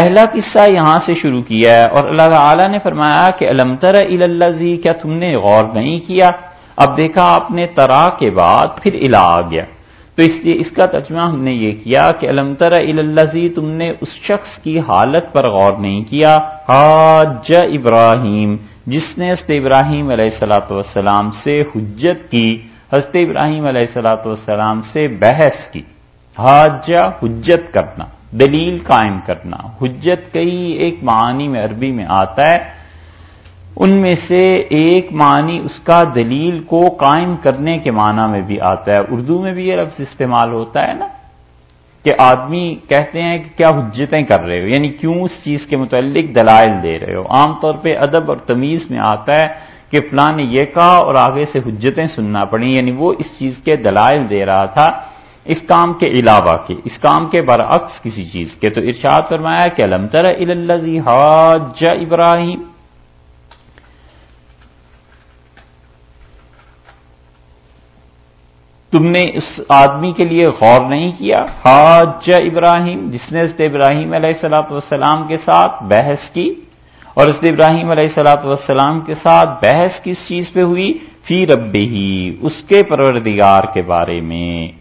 پہلا قصہ یہاں سے شروع کیا ہے اور اللہ تعالی نے فرمایا کہ المتر الزی کیا تم نے غور نہیں کیا؟ اب دیکھا آپ نے ترا کے بعد پھر الا آ گیا۔ تو اس لیے اس کا ترجمہ ہم نے یہ کیا کہ المتر الزی تم نے اس شخص کی حالت پر غور نہیں کیا۔ حاج ابراہیم، جس نے حضرت ابراہیم علیہ السلاۃ والسلام سے حجت کی، حضرت ابراہیم علیہ السلاۃ والسلام سے بحث کی۔ حاج حجت کرنا۔ دلیل قائم کرنا۔ حجت کئی ایک معنی میں عربی میں آتا ہے۔ ان میں سے ایک معنی اس کا دلیل کو قائم کرنے کے معنی میں بھی آتا ہے۔ اردو میں بھی یہ لفظ استعمال ہوتا ہے نا کہ آدمی کہتے ہیں کہ کیا حجتیں کر رہے ہو یعنی کیوں اس چیز کے متعلق دلائل دے رہے ہو۔ عام طور پہ ادب اور تمیز میں آتا ہے کہ فلاں نے یہ کہا اور آگے سے حجتیں سننا پڑی یعنی وہ اس چیز کے دلائل دے رہا تھا اس کام کے علاوہ کے اس کام کے برعکس کسی چیز کے تو ارشاد فرمایا کہ المتر الزی حاج ابراہیم۔ تم نے اس آدمی کے لیے غور نہیں کیا؟ حاج ابراہیم، جس نے حضرت ابراہیم علیہ السلاۃ والسلام کے ساتھ بحث کی اور حضرت ابراہیم علیہ السلاۃ والسلام کے ساتھ بحث کس چیز پہ ہوئی؟ فی رب ہی اس کے پروردگار کے بارے میں۔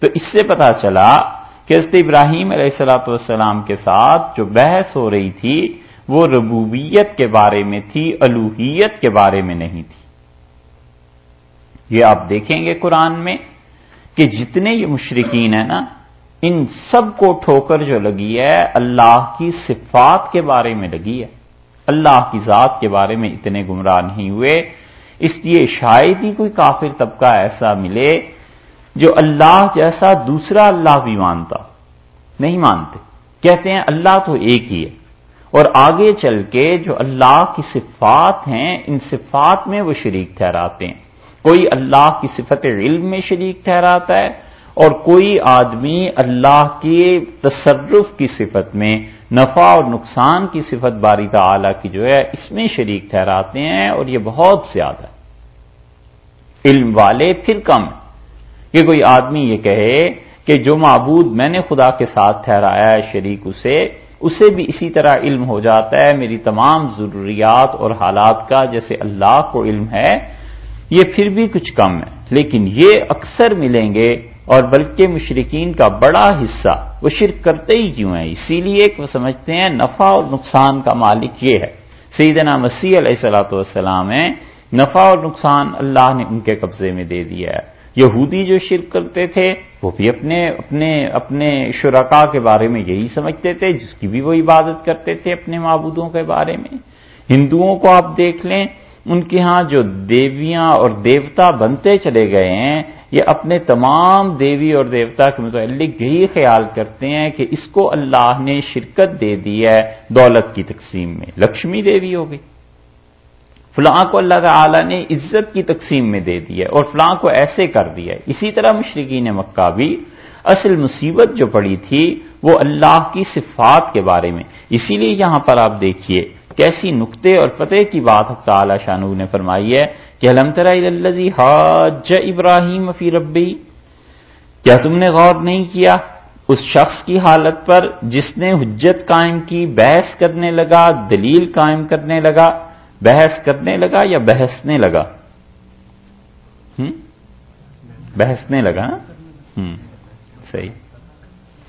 تو اس سے پتا چلا کہ حضرت ابراہیم علیہ السلاۃ والسلام کے ساتھ جو بحث ہو رہی تھی وہ ربوبیت کے بارے میں تھی الوحیت کے بارے میں نہیں تھی۔ یہ آپ دیکھیں گے قرآن میں کہ جتنے یہ مشرقین ہیں نا، ان سب کو ٹھوکر جو لگی ہے، اللہ کی صفات کے بارے میں لگی ہے۔ اللہ کی ذات کے بارے میں اتنے گمراہ نہیں ہوئے۔ اس لیے شاید ہی کوئی کافر طبقہ ایسا ملے جو اللہ جیسا دوسرا اللہ بھی مانتا، نہیں مانتے۔ کہتے ہیں اللہ تو ایک ہی ہے۔ اور آگے چل کے جو اللہ کی صفات ہیں، ان صفات میں وہ شریک ٹھہراتے ہیں۔ کوئی اللہ کی صفت علم میں شریک ٹھہراتا ہے، اور کوئی آدمی اللہ کے تصرف کی صفت میں، نفع اور نقصان کی صفت باری تعالی کی جو ہے، اس میں شریک ٹھہراتے ہیں، اور یہ بہت زیادہ ہے۔ علم والے پھر کم ہیں۔ کہ کوئی آدمی یہ کہے کہ جو معبود میں نے خدا کے ساتھ ٹھہرایا ہے شریک اسے اسے بھی اسی طرح علم ہو جاتا ہے، میری تمام ضروریات اور حالات کا جیسے اللہ کو علم ہے، یہ پھر بھی کچھ کم ہے۔ لیکن یہ اکثر ملیں گے اور بلکہ مشرقین کا بڑا حصہ وہ شرک کرتے ہی کیوں ہیں؟ اسی لیے وہ سمجھتے ہیں نفع اور نقصان کا مالک یہ ہے۔ سیدنا مسیح علیہ السلاۃ والسلام ہے نفع اور نقصان اللہ نے ان کے قبضے میں دے دیا ہے۔ یہودی جو شرک کرتے تھے، وہ بھی اپنے اپنے اپنے شرکا کے بارے میں یہی سمجھتے تھے، جس کی بھی وہ عبادت کرتے تھے اپنے معبودوں کے بارے میں۔ ہندوؤں کو آپ دیکھ لیں، ان کے ہاں جو دیویاں اور دیوتا بنتے چلے گئے ہیں، یہ اپنے تمام دیوی اور دیوتا کے متعلق یہی خیال کرتے ہیں کہ اس کو اللہ نے شرکت دے دی ہے دولت کی تقسیم میں۔ لکشمی دیوی ہو گئی۔ فلاں کو اللہ تعالی نے عزت کی تقسیم میں دے دی ہے اور فلاں کو ایسے کر دیا ہے۔ اسی طرح مشرقین مکہ بھی اصل مصیبت جو پڑی تھی وہ اللہ کی صفات کے بارے میں۔ اسی لیے یہاں پر آپ دیکھیے کیسی نقطے اور پتے کی بات تعالی شانو نے فرمائی ہے کہ الحمد الزی حاج ابراہیم فی ربی؟ کیا تم نے غور نہیں کیا؟ اس شخص کی حالت پر جس نے حجت قائم کی، بحث کرنے لگا، دلیل قائم کرنے لگا بحث کرنے لگا یا بحثنے لگا؟ بحثنے لگا؟ ہوں صحیح۔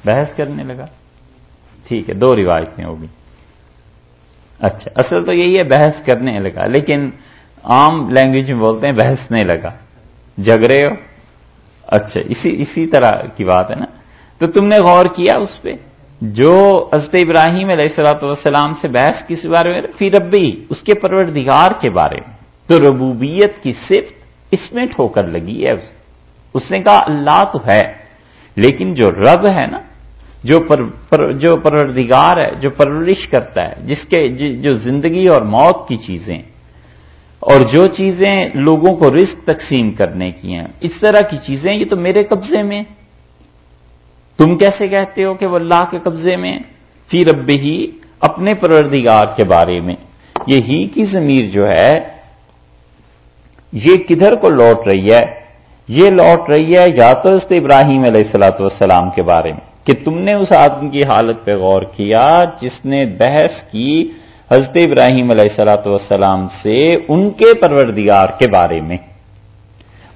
بحث کرنے لگا؟ ٹھیک ہے، دو روایت میں ہوگی اچھا اصل تو یہی ہے، بحث کرنے لگا۔ لیکن عام لینگویج میں بولتے ہیں بحثنے لگا۔ جگرے ہو؟ اچھا اسی اسی طرح کی بات ہے نا؟ تو تم نے غور کیا اس پہ؟ جو حضرت ابراہیم علیہ السلاۃ والسلام سے بحث کس بارے میں فی ربی اس کے پروردگار کے بارے میں۔ تو ربوبیت کی صفت اس میں ٹھوکر لگی ہے۔ اس نے کہا اللہ تو ہے لیکن جو رب ہے نا جو پر, پر جو پروردگار ہے جو پرورش کرتا ہے جس کے جو زندگی اور موت کی چیزیں اور جو چیزیں لوگوں کو رزق تقسیم کرنے کی ہیں اس طرح کی چیزیں یہ تو میرے قبضے میں تم کیسے کہتے ہو کہ وہ اللہ کے قبضے میں فی رب ہی اپنے پروردگار کے بارے میں۔ یہ ہی کی ضمیر جو ہے، یہ کدھر کو لوٹ رہی ہے؟ یہ لوٹ رہی ہے یا تو اس ابراہیم علیہ السلاۃ والسلام کے بارے میں۔ کہ تم نے اس آدمی کی حالت پہ غور کیا جس نے بحث کی حضرت ابراہیم علیہ السلاۃ والسلام سے ان کے پروردگار کے بارے میں۔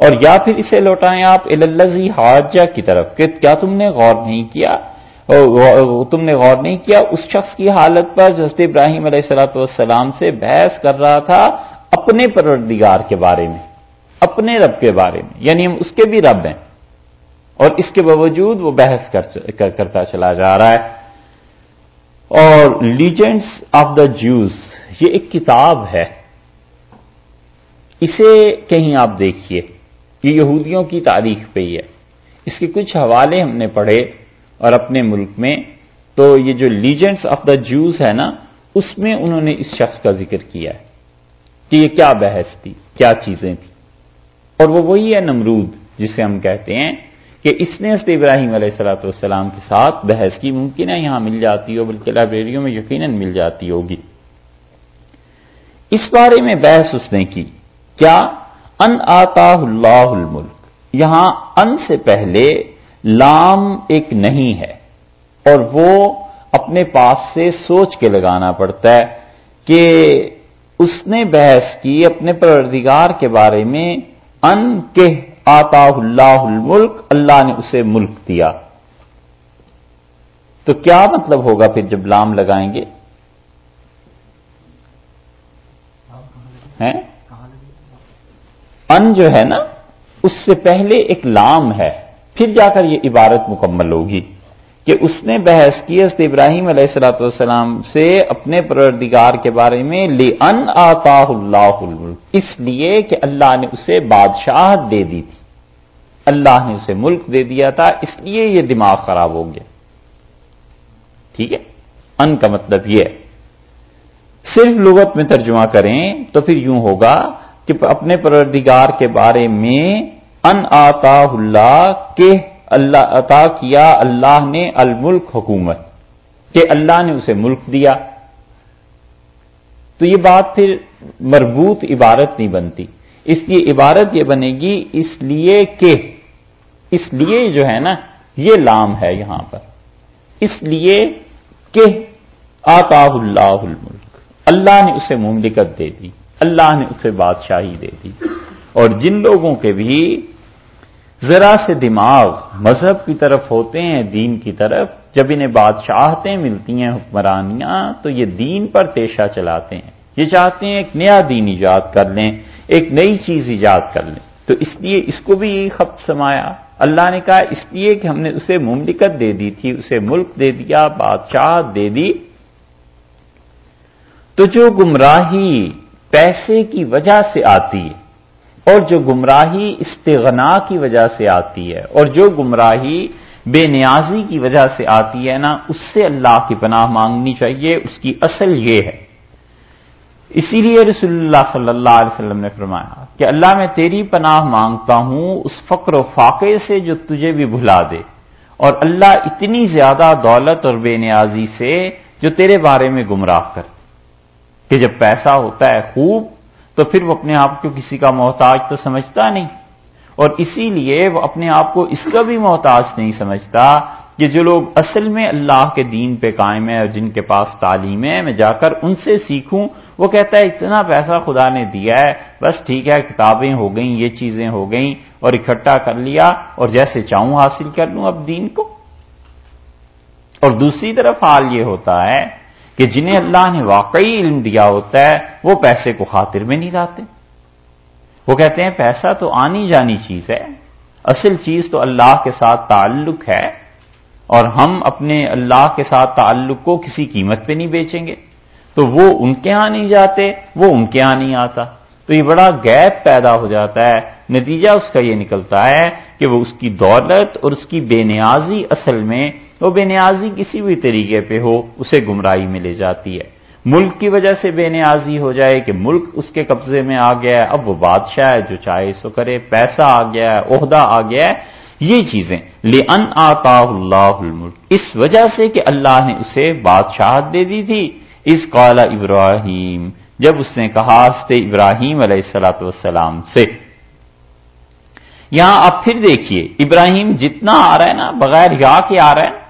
اور یا پھر اسے لوٹائیں آپ الزی حاجہ کی طرف، کہ کیا تم نے غور نہیں کیا؟ تم نے غور نہیں کیا؟ اس شخص کی حالت پر جو حضرت ابراہیم علیہ السلاۃ والسلام سے بحث کر رہا تھا اپنے پروردگار کے بارے میں، اپنے رب کے بارے میں یعنی ہم اس کے بھی رب ہیں، اور اس کے باوجود وہ بحث کرتا چلا جا رہا ہے۔ اور لیجنڈس آف دا جوز یہ ایک کتاب ہے۔ اسے کہیں آپ دیکھیے۔ یہ یہودیوں کی تاریخ پہ ہی ہے۔ اس کے کچھ حوالے ہم نے پڑھے اور اپنے ملک میں، تو یہ جو لیجنڈس آف دا جوز ہے نا، اس میں انہوں نے اس شخص کا ذکر کیا ہے کہ یہ کیا بحث تھی، کیا چیزیں تھیں۔ اور وہ وہی ہے نمرود، جسے ہم کہتے ہیں کہ اس نے حضرت ابراہیم علیہ السلاۃ والسلام کے ساتھ بحث کی، ممکن ہے یہاں مل جاتی ہو، بلکہ لائبریریوں میں یقیناً مل جاتی ہوگی۔ اس بارے میں بحث اس نے کی۔ کیا ان آتا اللہ الملک۔ یہاں ان سے پہلے لام ایک نہیں ہے، اور وہ اپنے پاس سے سوچ کے لگانا پڑتا ہے کہ اس نے بحث کی اپنے پروردگار کے بارے میں، ان کے آتا اللہ الملک، اللہ نے اسے ملک دیا۔ تو کیا مطلب ہوگا پھر جب لام لگائیں گے؟ ان جو ہے نا، اس سے پہلے ایک لام ہے۔ پھر جا کر یہ عبارت مکمل ہوگی کہ اس نے بحث کی حضرت ابراہیم علیہ السلاۃ والسلام سے اپنے پروردگار کے بارے میں لی ان آتا اللہ اس لیے کہ اللہ نے اسے بادشاہ دے دی تھی۔ اللہ نے اسے ملک دے دیا تھا، اس لیے یہ دماغ خراب ہو گیا۔ ٹھیک ہے؟ ان کا مطلب یہ صرف لغت میں ترجمہ کریں تو پھر یوں ہوگا کہ اپنے پروردگار کے بارے میں ان آتا اللہ کے اللہ عطا کیا، اللہ نے الملک حکومت، کہ اللہ نے اسے ملک دیا۔ تو یہ بات پھر مربوط عبارت نہیں بنتی۔ اس لیے عبارت یہ بنے گی، اس لیے کہ، اس لیے جو ہے نا، یہ لام ہے یہاں پر۔ اس لیے کہ آتا اللہ الملک، اللہ نے اسے مملکت دے دی۔ اللہ نے اسے بادشاہی دے دی۔ اور جن لوگوں کے بھی ذرا سے دماغ مذہب کی طرف ہوتے ہیں، دین کی طرف، جب انہیں بادشاہتیں ملتی ہیں، حکمرانیاں، تو یہ دین پر پیشہ چلاتے ہیں۔ یہ چاہتے ہیں ایک نیا دین ایجاد کر لیں، ایک نئی چیز ایجاد کر لیں۔ تو اس لیے اس کو بھی یہی خط سمایا۔ اللہ نے کہا اس لیے کہ ہم نے اسے مملکت دے دی تھی، اسے ملک دے دیا، بادشاہ دے دی۔ تو جو گمراہی پیسے کی وجہ سے آتی ہے اور جو گمراہی استغنا کی وجہ سے آتی ہے اور جو گمراہی بے نیازی کی وجہ سے آتی ہے نا، اس سے اللہ کی پناہ مانگنی چاہیے، اس کی اصل یہ ہے۔ اسی لیے رسول اللہ صلی اللہ علیہ وسلم نے فرمایا کہ اللہ میں تیری پناہ مانگتا ہوں، اس فقر و فاقے سے جو تجھے بھی بھلا دے۔ اور اللہ اتنی زیادہ دولت اور بے نیازی سے جو تیرے بارے میں گمراہ کر کہ جب پیسہ ہوتا ہے خوب، تو پھر وہ اپنے آپ کو کسی کا محتاج تو سمجھتا نہیں۔ اور اسی لیے وہ اپنے آپ کو اس کا بھی محتاج نہیں سمجھتا کہ جو لوگ اصل میں اللہ کے دین پہ قائم ہے اور جن کے پاس تعلیم ہے، میں جا کر ان سے سیکھوں۔ وہ کہتا ہے، اتنا پیسہ خدا نے دیا ہے، بس ٹھیک ہے، کتابیں ہو گئیں، یہ چیزیں ہو گئیں اور اکٹھا کر لیا اور جیسے چاہوں حاصل کر لوں اب دین کو۔ اور دوسری طرف حال یہ ہوتا ہے کہ جنہیں اللہ نے واقعی علم دیا ہوتا ہے، وہ پیسے کو خاطر میں نہیں لاتے۔ وہ کہتے ہیں، پیسہ تو آنی جانی چیز ہے، اصل چیز تو اللہ کے ساتھ تعلق ہے، اور ہم اپنے اللہ کے ساتھ تعلق کو کسی قیمت پہ نہیں بیچیں گے۔ تو وہ ان کے ہاں نہیں جاتے، وہ ان کے ہاں نہیں آتا۔ تو یہ بڑا گیپ پیدا ہو جاتا ہے۔ نتیجہ اس کا یہ نکلتا ہے کہ وہ اس کی دولت اور اس کی بے نیازی اصل میں وہ بے نیازی کسی بھی طریقے پہ ہو، اسے گمراہی میں لے جاتی ہے۔ ملک کی وجہ سے بے نیازی ہو جائے کہ ملک اس کے قبضے میں آ گیا ہے۔ اب وہ بادشاہ ہے، جو چاہے سو کرے، پیسہ آ گیا ہے، عہدہ آ گیا ہے۔ یہ چیزیں۔ لے ان آتا اللہ الملک۔ اس وجہ سے کہ اللہ نے اسے بادشاہت دے دی تھی۔ اس قالا ابراہیم۔ جب اس نے کہا ہستے ابراہیم علیہ السلاۃ والسلام سے۔ یہاں آپ پھر دیکھیے، ابراہیم جتنا آ رہا ہے نا، بغیر یا کے آ رہا ہے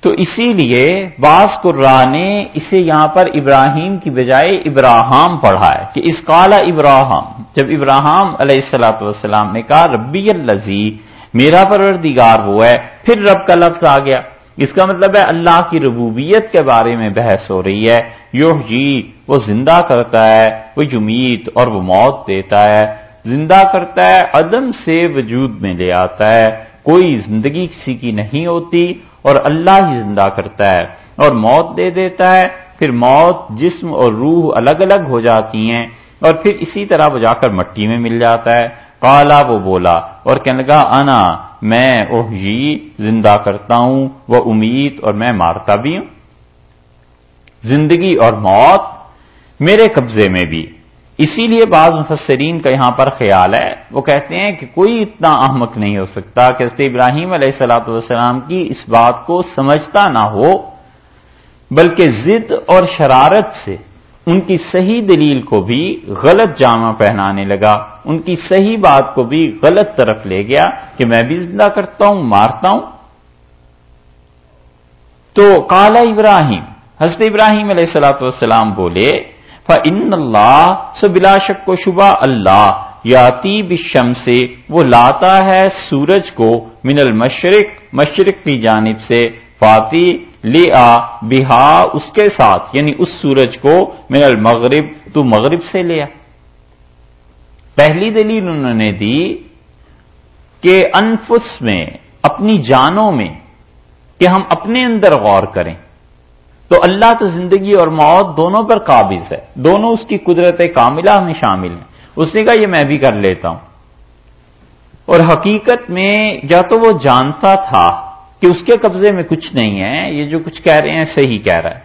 تو اسی لیے بعض قرا نے اسے یہاں پر ابراہیم کی بجائے ابراہم پڑھا ہے کہ اس کالا ابراہم، جب ابراہم علیہ السلاۃ والسلام نے کہا، ربی الزی میرا پروردگار وہ ہے، پھر رب کا لفظ آ گیا۔ اس کا مطلب ہے، اللہ کی ربوبیت کے بارے میں بحث ہو رہی ہے۔ یو جی وہ زندہ کرتا ہے، وہ جمیت اور وہ موت دیتا ہے۔ زندہ کرتا ہے، عدم سے وجود میں لے آتا ہے۔ کوئی زندگی کسی کی نہیں ہوتی اور اللہ ہی زندہ کرتا ہے اور موت دے دیتا ہے، پھر موت جسم اور روح الگ الگ ہو جاتی ہیں اور پھر اسی طرح وہ جا کر مٹی میں مل جاتا ہے۔ کالا وہ بولا اور کہنے لگا، انا، میں اوہ جی زندہ کرتا ہوں، وہ امید اور میں مارتا بھی ہوں۔ زندگی اور موت میرے قبضے میں بھی۔ اسی لیے بعض مفسرین کا یہاں پر خیال ہے، وہ کہتے ہیں کہ کوئی اتنا احمق نہیں ہو سکتا کہ حضرت ابراہیم علیہ السلاۃ والسلام کی اس بات کو سمجھتا نہ ہو، بلکہ ضد اور شرارت سے ان کی صحیح دلیل کو بھی غلط جامع پہنانے لگا، ان کی صحیح بات کو بھی غلط طرف لے گیا کہ میں بھی زندہ کرتا ہوں، مارتا ہوں۔ تو کالا ابراہیم، حضرت ابراہیم علیہ السلاۃ والسلام بولے ان اللہ سو بلا شک و شبہ اللہ یاتی بشم سے وہ لاتا ہے سورج کو من المشرق، مشرق کی جانب سے فاتی لے آ بہا، اس کے ساتھ یعنی اس سورج کو من المغرب، تو مغرب سے لیا۔ پہلی دلیل انہوں نے دی کہ انفس میں، اپنی جانوں میں، کہ ہم اپنے اندر غور کریں۔ تو اللہ تو زندگی اور موت دونوں پر قابض ہے۔ دونوں اس کی قدرت کاملہ میں شامل ہیں۔ اس نے کہا، یہ میں بھی کر لیتا ہوں۔ اور حقیقت میں یا تو وہ جانتا تھا کہ اس کے قبضے میں کچھ نہیں ہے، یہ جو کچھ کہہ رہے ہیں، صحیح کہہ رہا ہے۔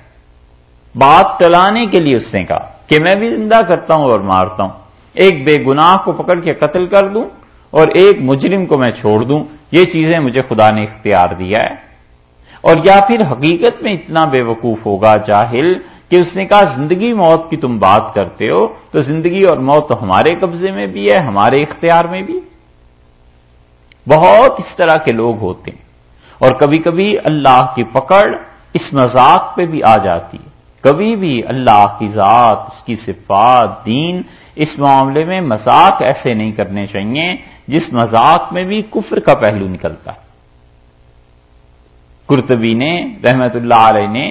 بات ٹلانے کے لیے اس نے کہا کہ میں بھی زندہ کرتا ہوں اور مارتا ہوں۔ ایک بے گناہ کو پکڑ کے قتل کر دوں اور ایک مجرم کو میں چھوڑ دوں۔ یہ چیزیں مجھے خدا نے اختیار دیا ہے۔ اور یا پھر حقیقت میں اتنا بے وقوف ہوگا جاہل کہ اس نے کہا، زندگی موت کی تم بات کرتے ہو، تو زندگی اور موت تو ہمارے قبضے میں بھی ہے، ہمارے اختیار میں بھی۔ بہت اس طرح کے لوگ ہوتے ہیں۔ اور کبھی کبھی اللہ کی پکڑ اس مذاق پہ بھی آ جاتی ہے۔ کبھی بھی اللہ کی ذات، اس کی صفات، دین اس معاملے میں مذاق ایسے نہیں کرنے چاہیے جس مذاق میں بھی کفر کا پہلو نکلتا ہے۔ کرتبی نے، رحمت اللہ علیہ نے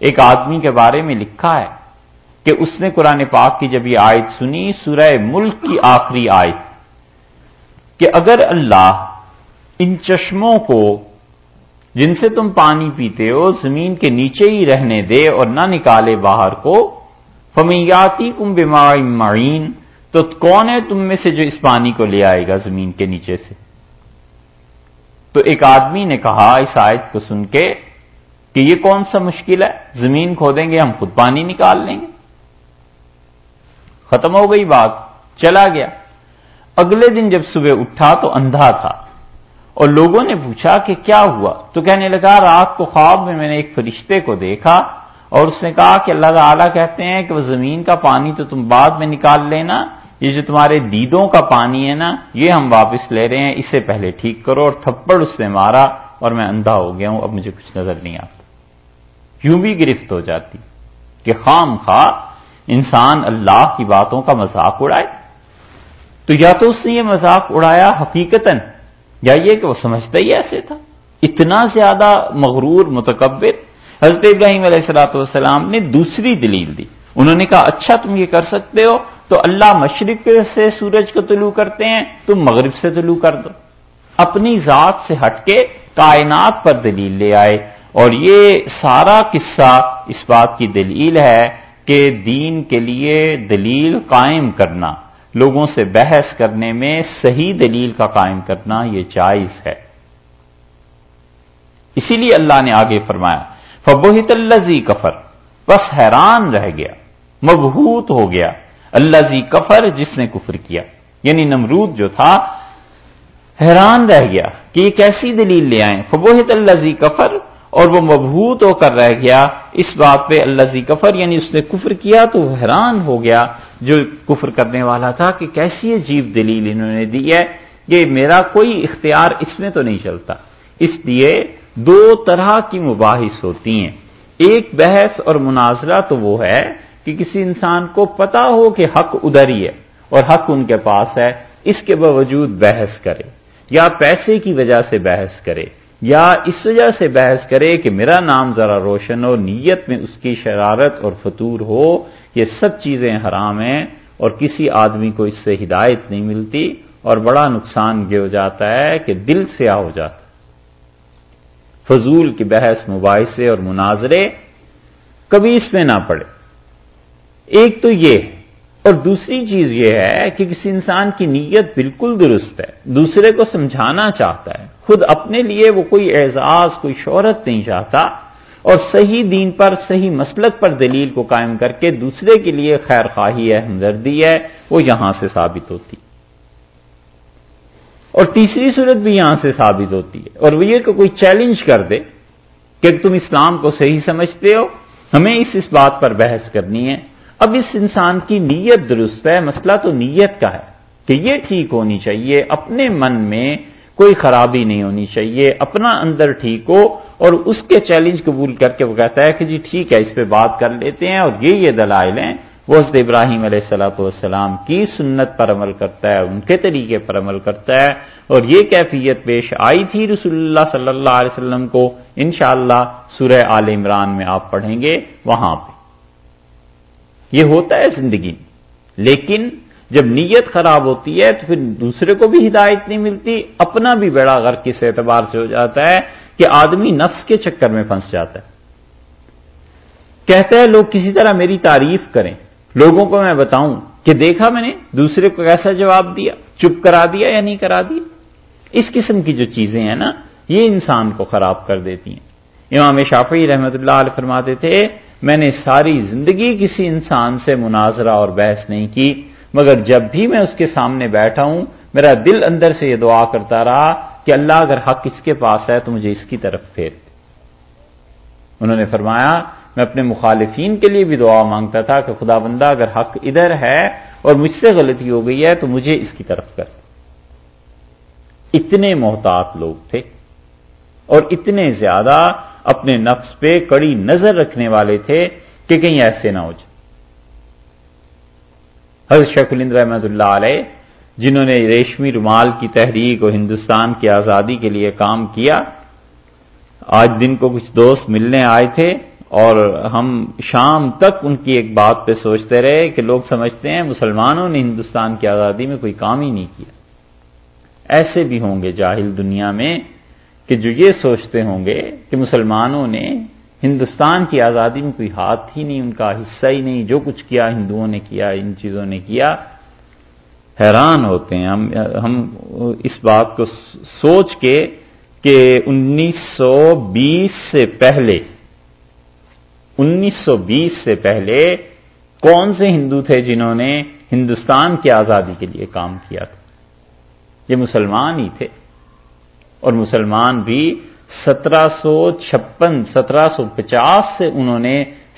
ایک آدمی کے بارے میں لکھا ہے کہ اس نے قرآن پاک کی جب یہ آیت سنی، سورہ ملک کی آخری آیت، کہ اگر اللہ ان چشموں کو، جن سے تم پانی پیتے ہو، زمین کے نیچے ہی رہنے دے اور نہ نکالے باہر کو فمیاتی کم معین، تو کون ہے تم میں سے جو اس پانی کو لے آئے گا زمین کے نیچے سے؟ تو ایک آدمی نے کہا اس آیت کو سن کے کہ یہ کون سا مشکل ہے؟ زمین کھودیں گے، ہم خود پانی نکال لیں گے۔ ختم ہو گئی بات، چلا گیا۔ اگلے دن جب صبح اٹھا تو اندھا تھا۔ اور لوگوں نے پوچھا کہ کیا ہوا؟ تو کہنے لگا، رات کو خواب میں میں نے ایک فرشتے کو دیکھا اور اس نے کہا کہ اللہ تعالیٰ کہتے ہیں کہ وہ زمین کا پانی تو تم بعد میں نکال لینا یہ جو تمہارے دیدوں کا پانی ہے نا، یہ ہم واپس لے رہے ہیں، اسے پہلے ٹھیک کرو اور تھپڑ اس نے مارا اور میں اندھا ہو گیا ہوں، اب مجھے کچھ نظر نہیں آتا۔ یوں بھی گرفت ہو جاتی کہ خام خواہ انسان اللہ کی باتوں کا مذاق اڑائے۔ تو یا تو اس نے یہ مذاق اڑایا حقیقتاً، یا یہ کہ وہ سمجھتا ہی ایسے تھا۔ اتنا زیادہ مغرور، متکبر، حضرت ابراہیم علیہ السلاۃ والسلام نے دوسری دلیل دی۔ انہوں نے کہا اچھا تم یہ کر سکتے ہو تو اللہ مشرق سے سورج کو طلوع کرتے ہیں، تم مغرب سے طلوع کر دو۔ اپنی ذات سے ہٹ کے کائنات پر دلیل لے آئے۔ اور یہ سارا قصہ اس بات کی دلیل ہے کہ دین کے لیے دلیل قائم کرنا، لوگوں سے بحث کرنے میں صحیح دلیل کا قائم کرنا یہ جائز ہے۔ اسی لیے اللہ نے آگے فرمایا فبوہت اللہ کفر۔ بس حیران رہ گیا۔ مبہوت ہو گیا۔ اللہ زی کفر، جس نے کفر کیا۔ یعنی نمرود جو تھا، حیران رہ گیا کہ یہ کیسی دلیل لے آئیں فبوہت اللہ زی کفر، اور وہ مبہوت ہو کر رہ گیا۔ اس بات پہ اللہ زی کفر یعنی اس نے کفر کیا تو حیران ہو گیا۔ جو کفر کرنے والا تھا کہ کیسی عجیب دلیل انہوں نے دی ہے۔ کہ میرا کوئی اختیار اس میں تو نہیں چلتا۔ اس لیے دو طرح کی مباحث ہوتی ہیں۔ ایک بحث اور مناظرہ تو وہ ہے کہ کسی انسان کو پتا ہو کہ حق ادھر ہی ہے اور حق ان کے پاس ہے، اس کے باوجود بحث کرے۔ یا پیسے کی وجہ سے بحث کرے، یا اس وجہ سے بحث کرے کہ میرا نام ذرا روشن ہو، نیت میں اس کی شرارت اور فطور ہو، یہ سب چیزیں حرام ہیں اور کسی آدمی کو اس سے ہدایت نہیں ملتی اور بڑا نقصان یہ ہو جاتا ہے کہ دل سیاہ ہو جاتا فضول کی بحث مباحثے اور مناظرے کبھی اس میں نہ پڑے۔ ایک تو یہ اور دوسری چیز یہ ہے کہ کسی انسان کی نیت بالکل درست ہے، دوسرے کو سمجھانا چاہتا ہے، خود اپنے لیے وہ کوئی اعزاز، کوئی شہرت نہیں چاہتا اور صحیح دین پر، صحیح مسلک پر دلیل کو قائم کر کے دوسرے کے لیے خیر خواہی ہے، ہمدردی ہے، وہ یہاں سے ثابت ہوتی۔ اور تیسری صورت بھی یہاں سے ثابت ہوتی ہے۔ اور وہ یہ کہ کوئی چیلنج کر دے کہ تم اسلام کو صحیح سمجھتے ہو، ہمیں اس اس بات پر بحث کرنی ہے۔ اب اس انسان کی نیت درست ہے، مسئلہ تو نیت کا ہے کہ یہ ٹھیک ہونی چاہیے، اپنے من میں کوئی خرابی نہیں ہونی چاہیے، اپنا اندر ٹھیک ہو اور اس کے چیلنج قبول کر کے وہ کہتا ہے کہ جی ٹھیک ہے، اس پہ بات کر لیتے ہیں اور یہ یہ دلائل ہیں۔ وہ حضرت ابراہیم علیہ السلاۃ والسلام کی سنت پر عمل کرتا ہے، ان کے طریقے پر عمل کرتا ہے اور یہ کیفیت پیش آئی تھی رسول اللہ صلی اللہ علیہ وسلم کو۔ انشاءاللہ اللہ سورہ آل عمران میں آپ پڑھیں گے، وہاں پہ۔ یہ ہوتا ہے زندگی لیکن جب نیت خراب ہوتی ہے تو پھر دوسرے کو بھی ہدایت نہیں ملتی، اپنا بھی بیڑا غر کس اعتبار سے ہو جاتا ہے کہ آدمی نفس کے چکر میں پھنس جاتا ہے۔ کہتا ہے، لوگ کسی طرح میری تعریف کریں۔ لوگوں کو میں بتاؤں کہ دیکھا میں نے، دوسرے کو کیسا جواب دیا، چپ کرا دیا یا نہیں کرا دیا۔ اس قسم کی جو چیزیں ہیں نا، یہ انسان کو خراب کر دیتی ہیں۔ امام شافعی رحمت اللہ علیہ فرماتے تھے میں نے ساری زندگی کسی انسان سے مناظرہ اور بحث نہیں کی، مگر جب بھی میں اس کے سامنے بیٹھا ہوں، میرا دل اندر سے یہ دعا کرتا رہا کہ اللہ اگر حق اس کے پاس ہے تو مجھے اس کی طرف پھیر۔ انہوں نے فرمایا، میں اپنے مخالفین کے لیے بھی دعا مانگتا تھا کہ خدا بندہ اگر حق ادھر ہے اور مجھ سے غلطی ہو گئی ہے تو مجھے اس کی طرف کر۔ اتنے محتاط لوگ تھے اور اتنے زیادہ اپنے نفس پہ کڑی نظر رکھنے والے تھے کہ کہیں ایسے نہ ہو جائے۔ حضرت شیخ الند رحمت اللہ علیہ، جنہوں نے ریشمی رومال کی تحریک اور ہندوستان کی آزادی کے لیے کام کیا، آج دن کو کچھ دوست ملنے آئے تھے اور ہم شام تک ان کی ایک بات پہ سوچتے رہے کہ لوگ سمجھتے ہیں مسلمانوں نے ہندوستان کی آزادی میں کوئی کام ہی نہیں کیا۔ ایسے بھی ہوں گے جاہل دنیا میں کہ جو یہ سوچتے ہوں گے کہ مسلمانوں نے ہندوستان کی آزادی میں کوئی ہاتھ ہی نہیں، ان کا حصہ ہی نہیں، جو کچھ کیا ہندوؤں نے کیا، ان چیزوں نے کیا، حیران ہوتے ہیں۔ ہم ہم اس بات کو سوچ کے کہ انیس سو بیس سے پہلے، انیس سو بیس سے پہلے کون سے ہندو تھے جنہوں نے ہندوستان کی آزادی کے لیے کام کیا تھا؟ یہ مسلمان ہی تھے۔ اور مسلمان بھی سترہ سو چھپن، سترہ سو پچاس سے انہوں نے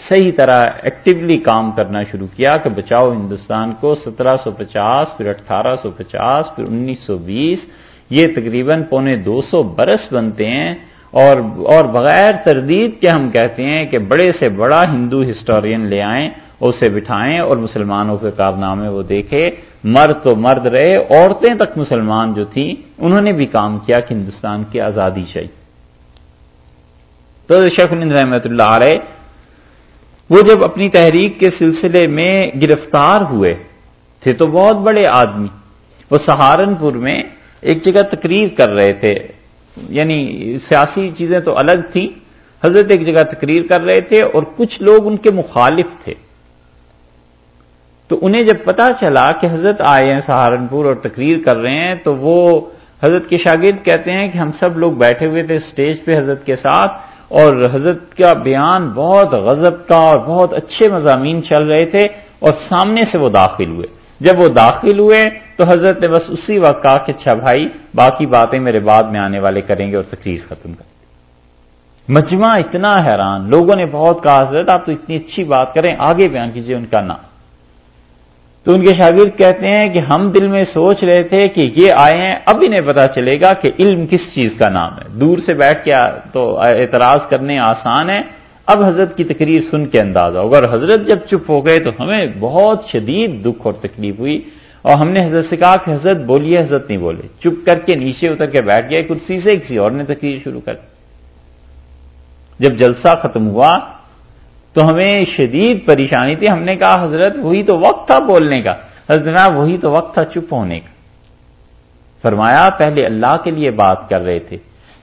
صحیح طرح ایکٹیولی کام کرنا شروع کیا کہ بچاؤ ہندوستان کو سترہ سو پچاس، پھر اٹھارہ سو پچاس، پھر انیس سو بیس، یہ تقریباً پونے دو سو برس بنتے ہیں اور اور بغیر تردید کے ہم کہتے ہیں کہ بڑے سے بڑا ہندو ہسٹورین لے آئیں اسے بٹھائیں اور مسلمانوں کے کارنامے وہ دیکھے، مرد تو مرد رہے، عورتیں تک مسلمان جو تھیں، انہوں نے بھی کام کیا کہ ہندوستان کی آزادی چاہیے تو شیخ الند رحمت اللہ علیہ، وہ جب اپنی تحریک کے سلسلے میں گرفتار ہوئے، تھے تو بہت بڑے آدمی۔ وہ سہارنپور میں ایک جگہ تقریر کر رہے تھے۔ یعنی سیاسی چیزیں تو الگ تھیں، حضرت ایک جگہ تقریر کر رہے تھے اور کچھ لوگ ان کے مخالف تھے۔ تو انہیں جب پتا چلا کہ حضرت آئے ہیں سہارنپور اور تقریر کر رہے ہیں، تو وہ حضرت کے شاگرد کہتے ہیں کہ ہم سب لوگ بیٹھے ہوئے تھے اسٹیج پہ حضرت کے ساتھ اور حضرت کا بیان بہت غضب کا اور بہت اچھے مضامین چل رہے تھے اور سامنے سے وہ داخل ہوئے۔ جب وہ داخل ہوئے تو حضرت نے بس اسی وقت کہا کہ اچھا بھائی، باقی باتیں میرے بعد میں آنے والے کریں گے اور تقریر ختم کر مجمع اتنا حیران، لوگوں نے بہت کہا، حضرت آپ تو اتنی اچھی بات کریں، آگے بیان کیجیے ان کا نام۔ تو ان کے شاگرد کہتے ہیں کہ ہم دل میں سوچ رہے تھے کہ یہ آئے ہیں، اب انہیں پتا چلے گا کہ علم کس چیز کا نام ہے۔ دور سے بیٹھ کے تو اعتراض کرنے آسان ہے۔ اب حضرت کی تقریر سن کے اندازہ ہوگا۔ اور حضرت جب چپ ہو گئے تو ہمیں بہت شدید دکھ اور تکلیف ہوئی۔ اور ہم نے حضرت سے کہا کہ حضرت بولیے، حضرت نہیں بولے۔ چپ کر کے نیچے اتر کے بیٹھ گئے، کرسی سے کسی اور نے تقریر شروع کر جب جلسہ ختم ہوا تو ہمیں شدید پریشانی تھی۔ ہم نے کہا، حضرت، وہی تو وقت تھا بولنے کا۔ حضرت وہی تو وقت تھا چپ ہونے کا۔ فرمایا، پہلے اللہ کے لیے بات کر رہے تھے۔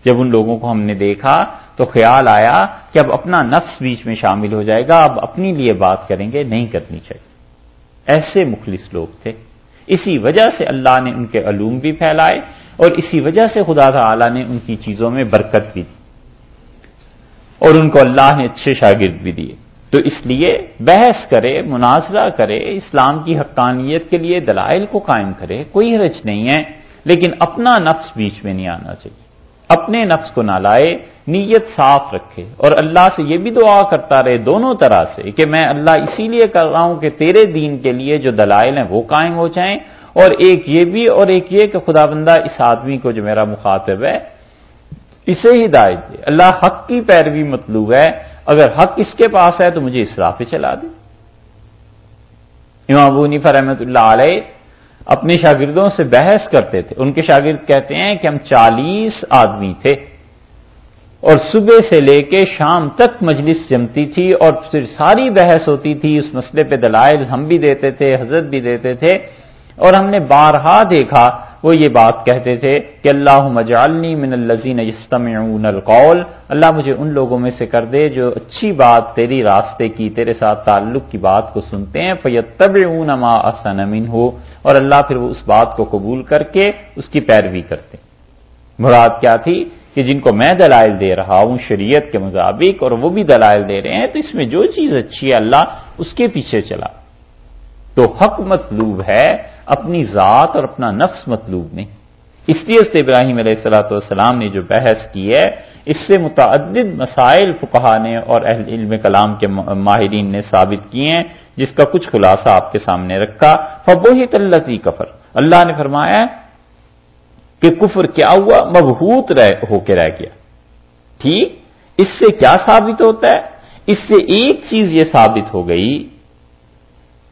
جب ان لوگوں کو ہم نے دیکھا تو خیال آیا کہ اب اپنا نفس بیچ میں شامل ہو جائے گا، اب اپنی لیے بات کریں گے، نہیں کرنی چاہیے۔ ایسے مخلص لوگ تھے۔ اسی وجہ سے اللہ نے ان کے علوم بھی پھیلائے اور اسی وجہ سے خدا تعالی نے ان کی چیزوں میں برکت بھی دی۔ اور ان کو اللہ نے اچھے شاگرد بھی دیے۔ تو اس لیے بحث کرے مناظرہ کرے، اسلام کی حقانیت کے لیے دلائل کو قائم کرے، کوئی حرج نہیں ہے، لیکن اپنا نفس بیچ میں نہیں آنا چاہیے۔ اپنے نفس کو نہ لائے، نیت صاف رکھے۔ اور اللہ سے یہ بھی دعا کرتا رہے دونوں طرح سے کہ میں اللہ اسی لیے کر رہا ہوں کہ تیرے دین کے لیے جو دلائل ہیں وہ قائم ہو جائیں۔ اور ایک یہ بھی اور ایک یہ کہ خدا بندہ اس آدمی کو جو میرا مخاطب ہے، اسے ہدایت دے۔ اللہ حق کی پیروی مطلوب ہے۔ اگر حق اس کے پاس ہے تو مجھے اس راہ پہ چلا دے۔ امام ابو نیفا اللہ علیہ اپنے شاگردوں سے بحث کرتے تھے۔ ان کے شاگرد کہتے ہیں کہ ہم چالیس آدمی تھے اور صبح سے لے کے شام تک مجلس جمتی تھی اور پھر ساری بحث ہوتی تھی۔ اس مسئلے پہ دلائل ہم بھی دیتے تھے، حضرت بھی دیتے تھے اور ہم نے بارہا دیکھا وہ یہ بات کہتے تھے کہ اللہ مجالنی من الزین یستمعون القول، اللہ مجھے ان لوگوں میں سے کر دے جو اچھی بات تیری راستے کی، تیرے ساتھ تعلق کی بات کو سنتے ہیں فیتب ما احسن من ہو اور اللہ پھر وہ اس بات کو قبول کر کے اس کی پیروی کرتے مراد کیا تھی؟ کہ جن کو میں دلائل دے رہا ہوں شریعت کے مطابق، اور وہ بھی دلائل دے رہے ہیں، تو اس میں جو چیز اچھی ہے، اللہ اس کے پیچھے چلا۔ تو حق مطلوب ہے اپنی ذات اور اپنا نفس مطلوب نہیں۔ اس لیے اس ابراہیم علیہ السلاۃ والسلام نے جو بحث کی ہے، اس سے متعدد مسائل فقہ نے اور اہل علم کلام کے ماہرین نے ثابت کیے ہیں، جس کا کچھ خلاصہ آپ کے سامنے رکھا۔ فبوہت اللہ کفر اللہ نے فرمایا کہ کفر کیا ہوا؟ مبہوت ہو کے رہ گیا۔ ٹھیک؟ اس سے کیا ثابت ہوتا ہے؟ اس سے ایک چیز یہ ثابت ہو گئی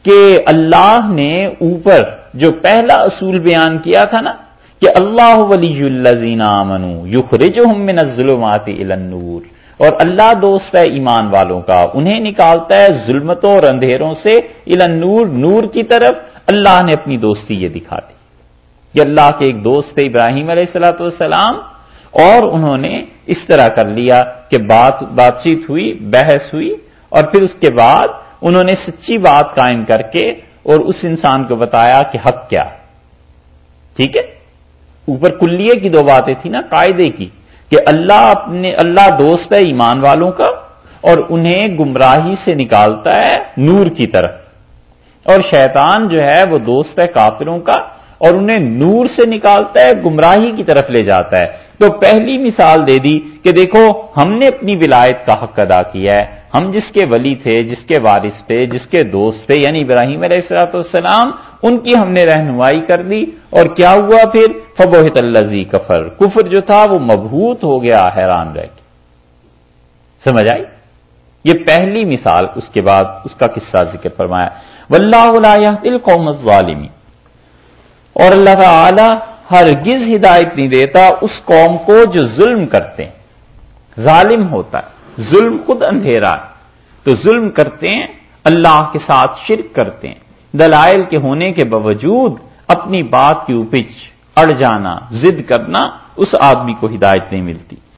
کہ اللہ نے اوپر جو پہلا اصول بیان کیا تھا نا، کہ اللہ ولی الزین منو یخرج من الظلمات النور۔ اور اللہ دوست ہے ایمان والوں کا، انہیں نکالتا ہے ظلمتوں اور اندھیروں سے النور، نور کی طرف۔ اللہ نے اپنی دوستی یہ دکھا دی کہ اللہ کے ایک دوست ابراہیم علیہ السلاۃ والسلام، اور انہوں نے اس طرح کر لیا کہ بات بات چیت ہوئی، بحث ہوئی، اور پھر اس کے بعد انہوں نے سچی بات قائم کر کے اور اس انسان کو بتایا کہ حق کیا؟ ٹھیک ہے؟ اوپر کلیے کی دو باتیں تھیں نا، قاعدے کی، کہ اللہ اپنے، اللہ دوست ہے ایمان والوں کا اور انہیں گمراہی سے نکالتا ہے نور کی طرف۔ اور شیطان جو ہے وہ دوست ہے کافروں کا اور انہیں نور سے نکالتا ہے، گمراہی کی طرف لے جاتا ہے۔ تو پہلی مثال دے دی کہ دیکھو، ہم نے اپنی ولایت کا حق ادا کیا ہے۔ ہم جس کے ولی تھے، جس کے وارث تھے، جس کے دوست تھے یعنی ابراہیم علیہ السلاۃ والسلام، ان کی ہم نے رہنمائی کر دی اور کیا ہوا پھر؟ فبوہت الزی کفر۔ کفر جو تھا، وہ مبہوت ہو گیا، حیران رہ کے سمجھ آئی؟ یہ پہلی مثال، اس کے بعد اس کا قصہ ذکر فرمایا۔ واللہ دل قوم الظالمی اور اللہ تعالی ہرگز ہدایت نہیں دیتا، اس قوم کو جو ظلم کرتے ہیں۔ ظالم ہوتا ہے، ظلم خود اندھیرا ہے۔ تو ظلم کرتے ہیں، اللہ کے ساتھ شرک کرتے ہیں۔ دلائل کے ہونے کے باوجود اپنی بات کی اوپچ اڑ جانا ضد کرنا، اس آدمی کو ہدایت نہیں ملتی۔